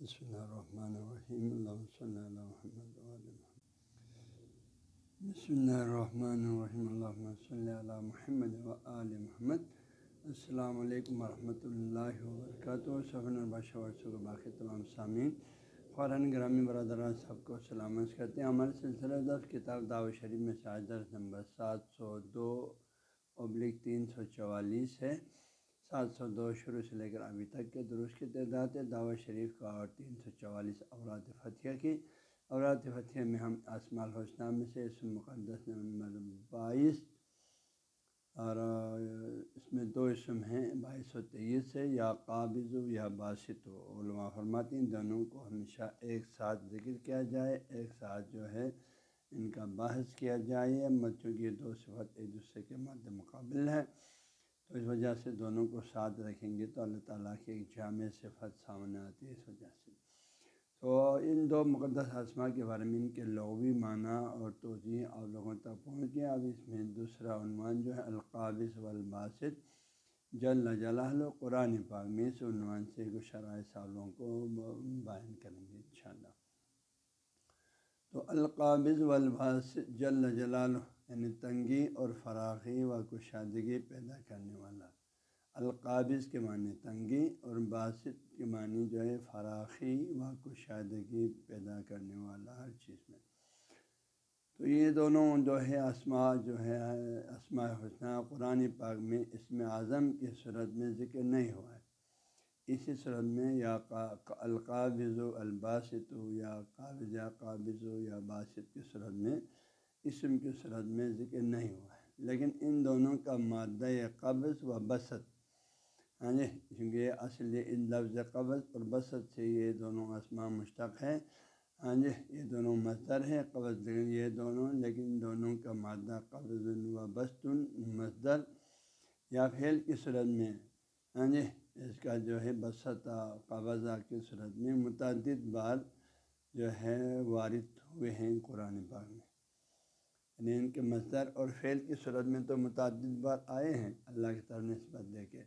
بسم اللہ الرحمن الرحیم اللہ صلی اللہ محمد بسم اللہ الرحمن الرحیم اللہ صلی اللہ محمد و علیہ محمد السلام علیکم ورحمۃ اللہ وبرکاتہ صفن الباشہ کے باقی تمام سامعین قرآن گرامی برادران سب کو سلامت کرتے ہیں ہمارے سلسلہ دس کتاب دعوت شریف میں شاید درس نمبر سات سو دو ابلک تین سو چوالیس ہے سات سو دو شروع سے لے کر ابھی تک کے درست کی تعداد ہے۔ دعوت شریف کا اور تین سو چوالیس اورات فتح کی۔ اورات فتح میں ہم اسما الحسنہ میں سے اس مقدس نمبر بائیس اور اس میں دو اسم ہیں۔ بائیس سو تیئیس ہے یا قابض و یا باسط و۔ علماء فرماتی ہیں دونوں کو ہمیشہ ایک ساتھ ذکر کیا جائے۔ ایک ساتھ جو ہے ان کا بحث کیا جائے۔ بچوں کی دو صفت ایک دوسرے کے مد مقابل ہے۔ تو اس وجہ سے دونوں کو ساتھ رکھیں گے تو اللہ تعالیٰ کی ایک جامع صفت سامنے آتی ہے اس وجہ سے۔ تو ان دو مقدس اسما کے بارے میں ان کے لغوی معنی اور توجہ آپ لوگوں تک پہنچ گیا اب اس میں دوسرا عنوان جو ہے، القابض والباسط۔ جل جلال و قرآن پاک میں اس عنوان سے کچھ شرائع سالوں کو بیان کریں گے انشاءاللہ۔ تو القابض والباسط، جل جلال یعنی تنگی اور فراخی و کشادگی پیدا کرنے والا۔ القابض کے معنی تنگی اور باسط کے معنی جو ہے فراخی و کشادگی پیدا کرنے والا ہر چیز میں۔ تو یہ دونوں جو ہے اسما جو ہے، اسماء حسنہ قرآن پاک میں اس میں اعظم کی صورت میں ذکر نہیں ہوا ہے۔ اسی صورت میں یا القابض و الباسط یا قابض یا قابض یا باسط کی صورت میں اسم کی صورت میں ذکر نہیں ہوا ہے۔ لیکن ان دونوں کا مادہ قبض و بسط۔ ہاں جی کیونکہ اصل ان لفظ قبض اور بسط سے یہ دونوں اسما مشتق ہے ہاں جی یہ دونوں مصدر ہے قبض یہ دونوں، لیکن دونوں کا مادہ قبض و بست مصدر یا پھیل کی صورت میں۔ ہاں جی اس کا جو ہے بسط قبضہ کی صورت میں متعدد بار جو ہے وارد ہوئے ہیں قرآن پاک میں۔ یعنی ان کے مصدر اور فعل کی صورت میں تو متعدد بار آئے ہیں، اللہ کی طرف نسبت دے کے۔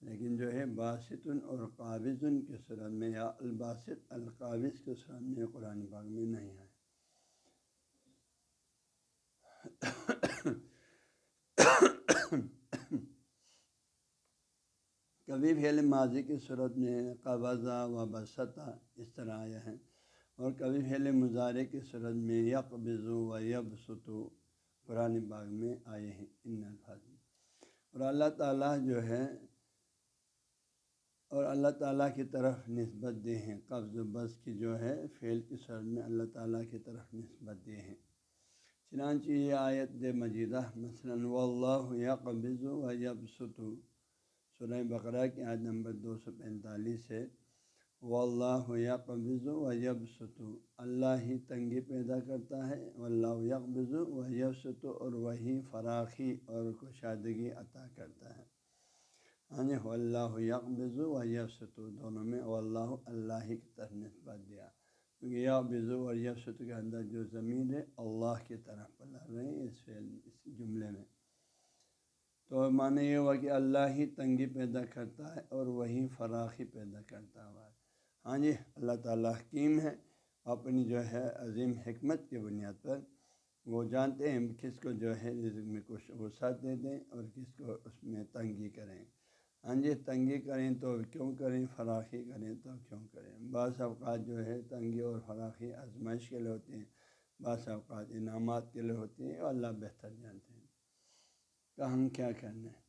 لیکن جو ہے باسط اور قابض کی صورت میں یا الباسط، القابض کی صورت میں قرآن پاک میں نہیں آئے۔ کبھی پھیل ماضی کی صورت میں قبضہ و بسطہ اس طرح آیا ہے۔ اور کبھی پھیلے مظاہرے کی صورت میں یک بزو و یب ستو قرآن باغ میں آئے ہیں۔ ان الفاظ میں۔ اور اللہ تعالیٰ جو ہے، اور اللہ تعالیٰ کی طرف نسبت دے ہیں۔ قبض و بس کی جو ہے، فعل کی صورت میں اللہ تعالیٰ کی طرف نسبت دے ہیں۔ چنانچہ یہ آیت دے مجیدہ مثلاً و اللہ یا قبض و یب ستو سرح بقرہ کی عادت نمبر دو سو پینتالیس ہے۔ و اللہ یقبض و یب ستو اللہ ہی تنگی پیدا کرتا ہے و اللہ یکبض و یب ستو اور وہی فراخی اور کشادگی عطا کرتا ہے۔ یعنی ہاں جی اللہ یکبض و یب ستو دونوں میں و اللہ اللہ ہی کی طرف نسبت دیا۔ کیونکہ یا بزو اور یب ستو کے اندر جو زمین ہے، اللہ کی طرف پلا رہے ہیں اس اس جملے میں۔ تو معنی یہ ہوا کہ اللہ ہی تنگی پیدا کرتا ہے اور وہی فراخی پیدا کرتا ہوا ہے۔ ہاں جی اللہ تعالیٰ حکیم ہے۔ اپنی جو ہے عظیم حکمت کی بنیاد پر وہ جانتے ہیں کس کو جو ہے رزق میں کچھ وسعت دے دیں اور کس کو اس میں تنگی کریں۔ ہاں جی تنگی کریں تو کیوں کریں؟ فراخی کریں تو کیوں کریں؟ بعض اوقات جو ہے تنگی اور فراخی آزمائش کے لیے ہوتے ہیں، بعض اوقات انعامات کے لیے ہوتے ہیں اور اللہ بہتر جانتے ہیں۔ کہ ہم کیا کرنا ہے؟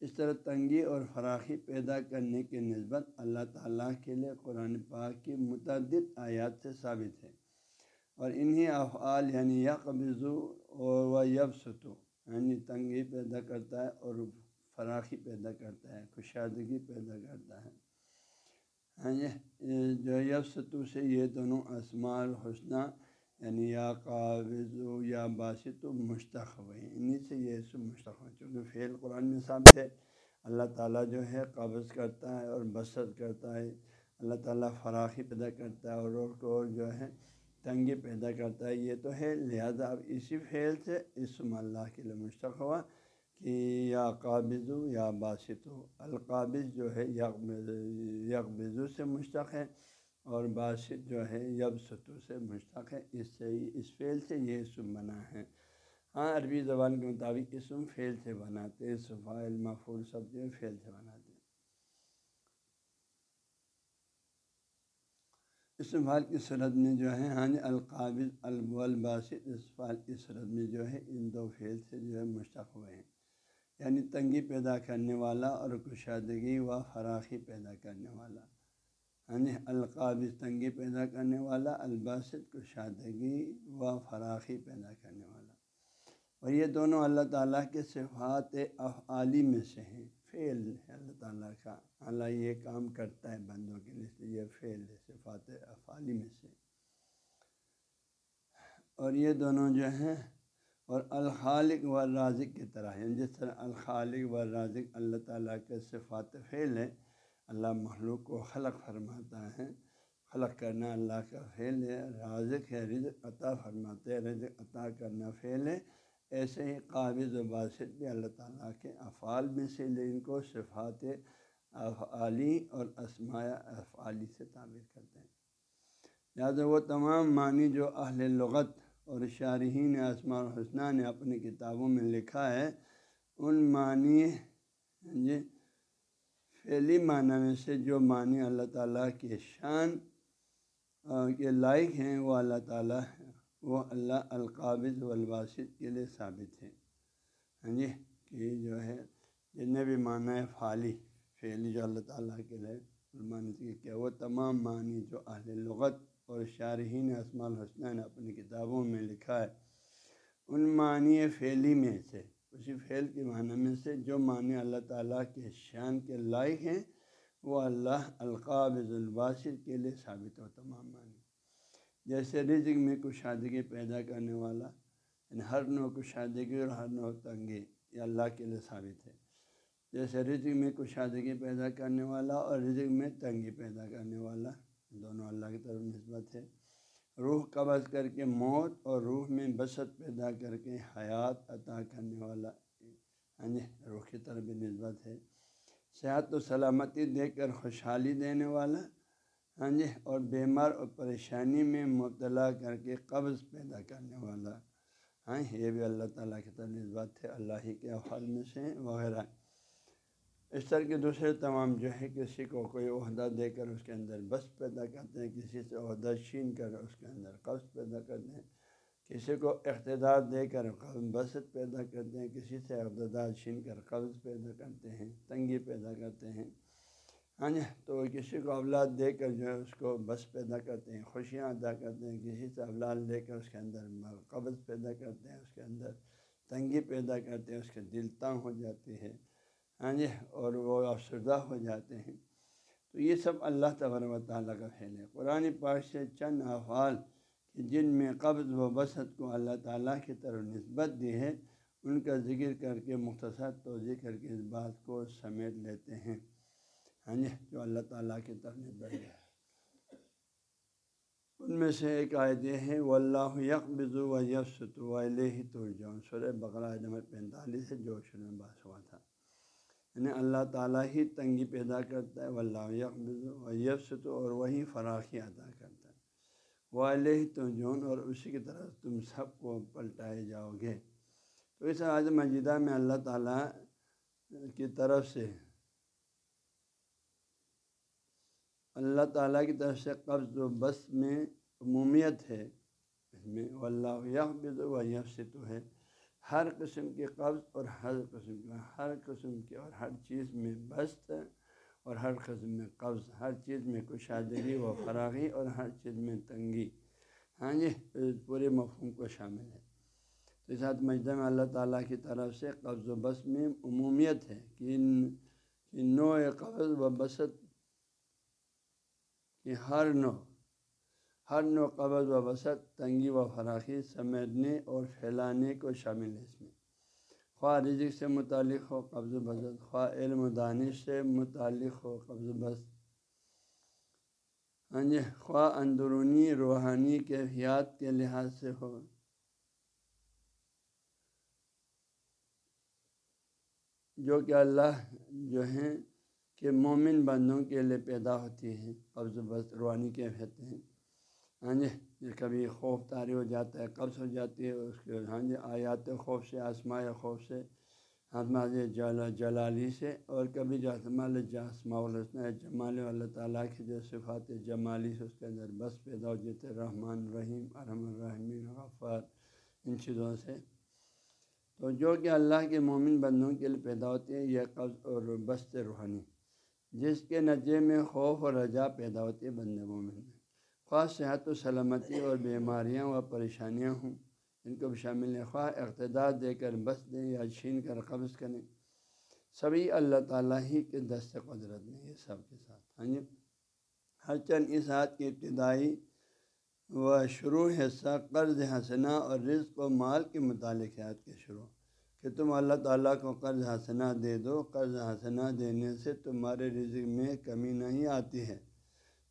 اس طرح تنگی اور فراخی پیدا کرنے کی نسبت اللہ تعالیٰ کے لیے قرآن پاک کی متعدد آیات سے ثابت ہے اور انہی افعال یعنی یا قبضو و یب ستو یعنی تنگی پیدا کرتا ہے اور فراخی پیدا کرتا ہے، کشادگی پیدا کرتا ہے۔ ہاں جو یبستو سے یہ دونوں اسمال حسنہ یعنی یا قابض و یا باسط و مشتق ہوئے انہیں سے یہ سب مشتق ہو چونکہ فعل قرآن میں ثابت ہے، اللہ تعالیٰ جو ہے قابض کرتا ہے اور بسط کرتا ہے۔ اللہ تعالیٰ فراخی پیدا کرتا ہے اور کو جو ہے تنگی پیدا کرتا ہے۔ یہ تو ہے، لہذا اب اسی فعل سے اسم اللہ کے لیے مشتق ہوا کہ یا قابض یا باسط ہو القابض جو ہے یکبزو سے مشتق ہے۔ اور باسط جو ہے یب ستو سے مشتق ہے۔ اس سے اس فعل سے یہ اسم بنا ہے۔ ہاں عربی زبان کے مطابق اسم فعل سے بناتے فائل مفول سب جو فعل سے بناتے اس فعال کی صورت میں جو ہے ہاں جی، القابض الباسط اس فعال کی صورت میں جو ہے، ان دو فعل سے جو ہے مشتق ہوئے ہیں۔ یعنی تنگی پیدا کرنے والا اور کشادگی و فراخی پیدا کرنے والا۔ یعنی القابض تنگی پیدا کرنے والا، الباسط کشادگی و فراخی پیدا کرنے والا۔ اور یہ دونوں اللہ تعالیٰ کے صفات افعالی میں سے ہیں۔ فعل ہے اللہ تعالیٰ کا۔ اللہ یہ کام کرتا ہے بندوں کے لیے یہ فعل ہے، صفات افعالی میں سے۔ اور یہ دونوں جو ہیں، اور الخالق و رازق کی طرح ہیں جس طرح الخالق و رازق اللہ تعالیٰ کے صفات فعل ہے اللہ مخلوق کو خلق فرماتا ہے۔ خلق کرنا اللہ کا فعل ہے، رازق ہے، رزق عطا فرماتے رزق عطا کرنا فعل ہے۔ ایسے ہی قابض و باسط بھی اللہ تعالیٰ کے افعال میں سے ان کو صفات افعالی اور اسمایا افعالی سے تعبیر کرتے ہیں۔ لہٰذا وہ تمام معنی جو اہل لغت اور شارحین اسماء الحسنہ نے اپنی کتابوں میں لکھا ہے، ان معنی جی فعلی معنی میں سے جو معنی اللہ تعالیٰ کے شان کے لائق ہیں، وہ اللہ تعالیٰ وہ اللہ القابض والباسط کے لیے ثابت ہے ہاں جی کہ جو ہے، جتنے بھی معنی ہے فعلی فعلی جو اللہ تعالیٰ کے لیے معنی کیا وہ تمام معنی جو اہل لغت اور شارحین اسماء الحسنہ نے اپنی کتابوں میں لکھا ہے، ان معنی فعلی میں سے اسی فعل کے معنی میں سے جو معنی اللہ تعالیٰ کے شان کے لائق ہیں، وہ اللہ القابض الباسط کے لیے ثابت ہو تمام معنی جیسے رزق میں کشادگی پیدا کرنے والا یعنی ہر نو کشادگی اور ہر نو تنگی یہ اللہ کے لیے ثابت ہے۔ جیسے رزق میں کشادگی پیدا کرنے والا اور رزق میں تنگی پیدا کرنے والا دونوں اللہ کی طرف نسبت ہے۔ روح قبض کر کے موت اور روح میں بسط پیدا کر کے حیات عطا کرنے والا ہاں جی روح کی طرف نسبت ہے۔ صحت و سلامتی دے کر خوشحالی دینے والا ہاں جی اور بیمار اور پریشانی میں مبتلا کر کے قبض پیدا کرنے والا۔ ہاں یہ بھی اللہ تعالیٰ کی طرف نسبت ہے، اللہ ہی کے افعال میں سے وغیرہ۔ اس طرح کے دوسرے تمام جو ہے کسی کو کوئی عہدہ دے کر اس کے اندر بس پیدا کرتے ہیں، کسی سے عہدہ چھین کر اس کے اندر قبض پیدا کرتے ہیں، کسی کو اقتدار دے کر قبض بست پیدا کرتے ہیں، کسی سے اقتدار چھین کر قبض پیدا کرتے ہیں، تنگی پیدا کرتے ہیں۔ ہاں جی تو کسی کو اولاد دے کر جو ہے اس کو بس پیدا کرتے ہیں، خوشیاں ادا کرتے ہیں، کسی سے اولاد دے کر اس کے اندر قبض پیدا کرتے ہیں، اس کے اندر تنگی پیدا کرتے ہیں، اس کے دل تنگ ہو جاتی ہے ہاں جی اور وہ افسردہ ہو جاتے ہیں۔ تو یہ سب اللہ تبر و تعالیٰ کا فعل ہے۔ قرآن پاک سے چند افعال کہ جن میں قبض و بسط کو اللہ تعالیٰ کی طرف نسبت دی ہے، ان کا ذکر کر کے مختصر توضیع کر کے اس بات کو سمیٹ لیتے ہیں۔ ہاں جی جو اللہ تعالیٰ کی طرف نسبت ہے۔ ان میں سے ایک آیت یہ ہے و اللہ یکبض و یفست و ہی ترجون سر بقرہ نمبر پینتالیس ہے جو شروع میں بات ہوا تھا۔ یعنی اللہ تعالیٰ ہی تنگی پیدا کرتا ہے، واللہ یکبض و یفست اور وہی فراخی ادا کرتا ہے۔ وہ علیہ تو جون اور اسی کی طرف تم سب کو پلٹائے جاؤ گے۔ تو اس آج مجیدہ میں اللہ تعالیٰ کی طرف سے، اللہ تعالیٰ کی طرف سے قبض و بس میں عمومیت ہے۔ اس میں اللہ یکبض و یفست ہے۔ ہر قسم کے قبض اور ہر قسم کا ہر قسم کے اور ہر چیز میں بست اور ہر قسم میں قبض۔ ہر چیز میں کشادگی و فراغی اور ہر چیز میں تنگی۔ ہاں جی پورے مفہوم کو شامل ہے۔ تو اس حد مجدہ میں اللہ تعالیٰ کی طرف سے قبض و بس میں عمومیت ہے کہ نو قبض و بست کہ ہر نو ہر نو قبض و بسط تنگی و فراخی، سمیٹنے اور پھیلانے کو شامل ہے اس میں۔ خواہ رزق سے متعلق ہو قبض و بسط خواہ علم و دانش سے متعلق ہو قبض و بس ہاں جی خواہ اندرونی، روحانی کیفیات کے لحاظ سے ہو۔ جو کہ اللہ جو ہیں کہ مومن بندوں کے لیے پیدا ہوتی ہے قبض بس روانی کے کہتے ہیں ہاں جی کبھی خوف طاری ہو جاتا ہے، قبض ہو جاتی ہے، اس کے ہاں جی آیات خوف سے آسمائے خوف سے آسما جی، جل، جلالی سے، اور کبھی جو آسمال جاسما الحسن جمال اللہ تعالیٰ کی جو صفات جمالی سے اس کے اندر بس پیدا ہو جاتے رحمان رحیم، ارحم الرحمین، غفار، ان چیزوں سے۔ تو جو کہ اللہ کے مومن بندوں کے لیے پیدا ہوتے ہیں، یہ قبض اور بست روحانی، جس کے نتیجے میں خوف اور رجا پیدا ہوتی ہے بند مومن۔ میں خواہ صحت و سلامتی اور بیماریاں و پریشانیاں ہوں، ان کو بھی شامل ہیں خواہ اقتدار دے کر بس دیں یا چھین کر قبض کریں۔ سبھی اللہ تعالیٰ ہی کے دست قدرت میں یہ سب کے ساتھ۔ ہاں جی؟ ہر چند اس ہاتھ کی ابتدائی و شروع حصہ قرض حسنا اور رزق و مال کے متعلق حیات کے شروع۔ کہ تم اللہ تعالیٰ کو قرض حسنا دے دو، قرض حسنا دینے سے تمہارے رزق میں کمی نہیں آتی ہے۔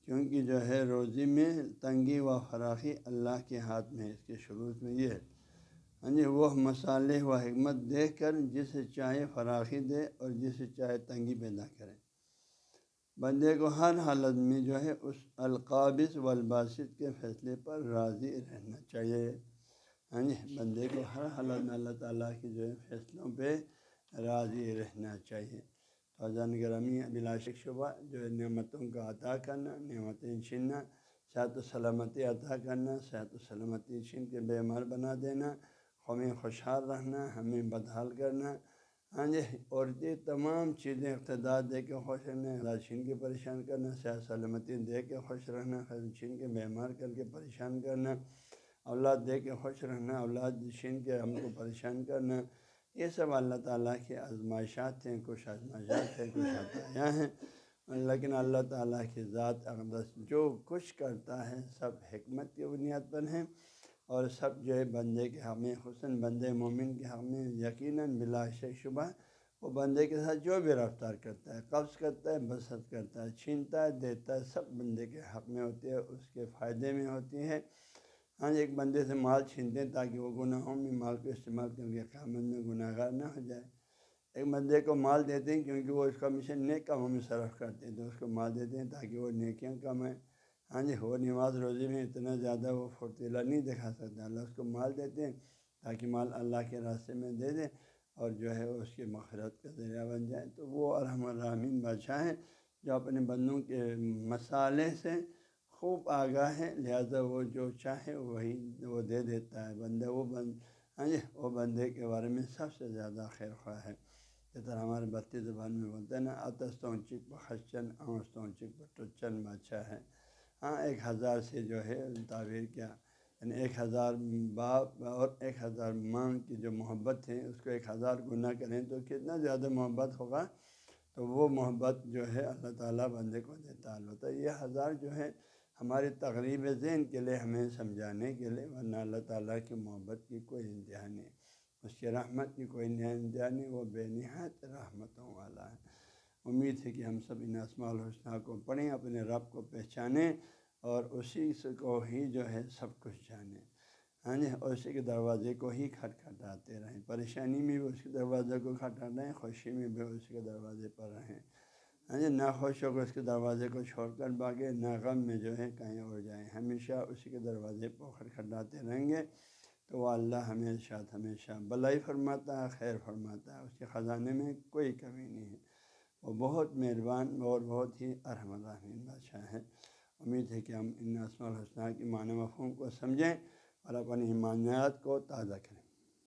کیونکہ جو ہے روزی میں تنگی و فراخی اللہ کے ہاتھ میں اس کے شروع میں یہ ہے۔ ہاں جی وہ مسالے و حکمت دیکھ کر جسے چاہے فراخی دے اور جسے چاہے تنگی پیدا کرے۔ بندے کو ہر حالت میں جو ہے اس القابض و الباسط کے فیصلے پر راضی رہنا چاہیے۔ ہاں جی بندے کو ہر حالت میں اللہ تعالیٰ کی جو ہے فیصلوں پہ راضی رہنا چاہیے۔ فضان گرامی بلا شک شبہ جو ہے نعمتوں کا عطا کرنا، نعمتیں چھیننا صحت و سلامتی عطا کرنا صحت و سلامتی چھین کے بیمار بنا دینا قومی خوشحال رہنا، ہمیں بدحال کرنا۔ ہاں جی اور یہ تمام چیزیں اقتدار دے کے خوش رہنا چھین کے پریشان کرنا صحت سلامتی دے کے خوش رہنا چھین کے بیمار کر کے پریشان کرنا، اولاد دے کے خوش رہنا، اولاد چھین کے ہم کو پریشان کرنا۔ یہ سب اللہ تعالیٰ کے آزمائشات ہیں، کچھ آزمائشات ہیں، کچھ عطایاں ہیں۔ لیکن اللہ تعالیٰ کی ذات اقدس جو کچھ کرتا ہے، سب حکمت کی بنیاد پر ہیں اور سب جو ہے بندے کے حق میں حسن بندے مومن کے حق میں یقیناً بلا شبہ وہ بندے کے ساتھ جو بھی رفتار کرتا ہے، قبض کرتا ہے، بسط کرتا ہے، چھینتا ہے، دیتا ہے، سب بندے کے حق میں ہوتی ہے، اس کے فائدے میں ہوتی ہے۔ ہاں جی ایک بندے سے مال چھینتے ہیں تاکہ وہ گناہوں میں مال کو استعمال کر کے قیامت میں گناہ گار نہ ہو جائے۔ ایک بندے کو مال دیتے ہیں کیونکہ وہ اس کا مشن نیک کاموں میں صرف کرتے ہیں، تو اس کو مال دیتے ہیں تاکہ وہ نیکیاں کمائیں۔ ہاں جی وہ نماز روزی میں اتنا زیادہ وہ فرتیلا نہیں دکھا سکتا۔ اللہ اس کو مال دیتے ہیں تاکہ مال اللہ کے راستے میں دے دیں اور جو ہے اس کی مخرت کا ذریعہ بن جائے۔ تو وہ الرحم الرحمین بادشاہ ہیں جو اپنے بندوں کے مسالے سے خوب آگاہ ہے لہٰذا وہ جو چاہے وہی وہ دے دیتا ہے۔ بندہ وہ بند ہاں جی وہ بندے کے بارے میں سب سے زیادہ خیر خواہ ہے۔ جس طرح ہمارے بتی زبان میں بولتے ہیں نا اتستوں چک بخشن اوستوں چک بٹوچن بادشاہ ہے۔ ہاں ایک ہزار سے جو ہے تعبیر کیا یعنی ایک ہزار باپ اور ایک ہزار ماں کی جو محبت ہے، اس کو ایک ہزار گناہ کریں تو کتنا زیادہ محبت ہوگا؟ تو وہ محبت جو ہے اللہ تعالیٰ بندے کو دیتا البتہ یہ ہزار جو ہے ہماری تقریب ذہن کے لیے، ہمیں سمجھانے کے لیے، ورنہ اللہ تعالیٰ کی محبت کی کوئی انتہا نہیں، اس کی رحمت کی کوئی انتہا نہیں، وہ بے نہایت رحمتوں والا ہے۔ امید ہے کہ ہم سب ان اسماع الحسنہ کو پڑھیں، اپنے رب کو پہچانیں اور اسی سے کو ہی جو ہے سب کچھ جانیں۔ ہاں جی اور اسی کے دروازے کو ہی کھٹکھٹاتے رہیں۔ پریشانی میں بھی اس کے دروازے کو کھٹکھٹائیں، خوشی میں بھی اس کے دروازے پر رہیں۔ ہاں جی نہ خوش ہو کر اس کے دروازے کو چھوڑ کر بھاگے نہ غم میں جو ہے کہیں اور جائیں۔ ہمیشہ اسی کے دروازے پوکھر کھڈاتے رہیں گے۔ تو وہ اللہ ہمیشہ ہمیشہ بلائی فرماتا ہے خیر فرماتا۔ ہے اس کے خزانے میں کوئی کمی نہیں ہے۔ وہ بہت مہربان اور بہت ہی ارحم الرحمین بادشاہ ہے امید ہے کہ ہم ان اسم الحسنہ کی معنی مفہوم کو سمجھیں اور اپنی ایمانیات کو تازہ کریں۔